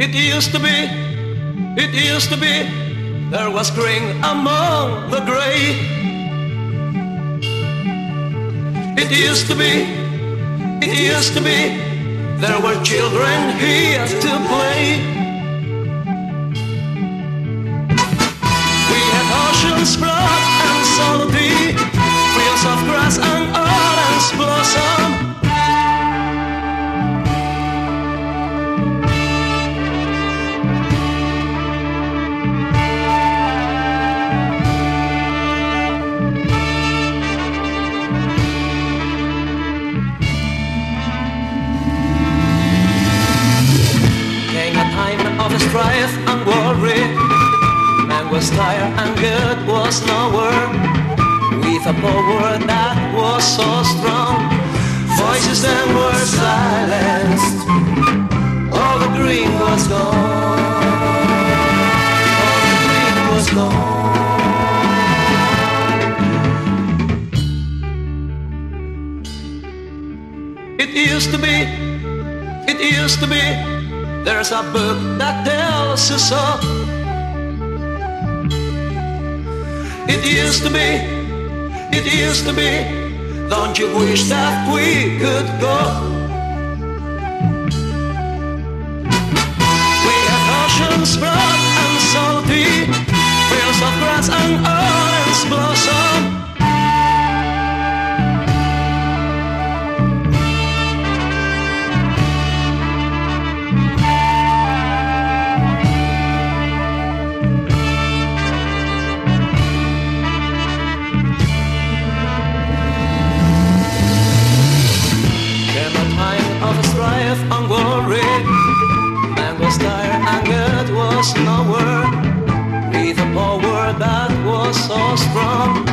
It used to be, it used to be, there was green among the gray. It used to be, it used to be, there were children here to play. Of strife and worry. Man was tired and good was nowhere. With a power that was so strong, voices then were silenced. All the green was gone. All the green was gone. It used to be, it used to be. There's a book that tells you so. It used to be, it used to be. Don't you wish that we could go? And worried. Tired and good was nowhere. With a power that was so strong,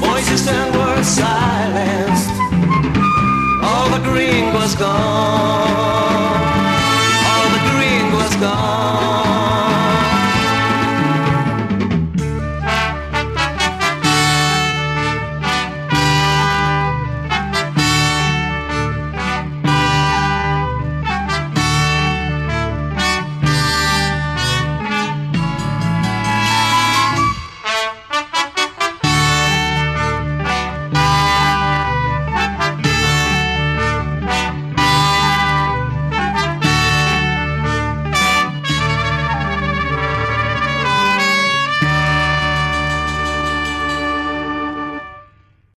voices then were silenced. All the green was gone.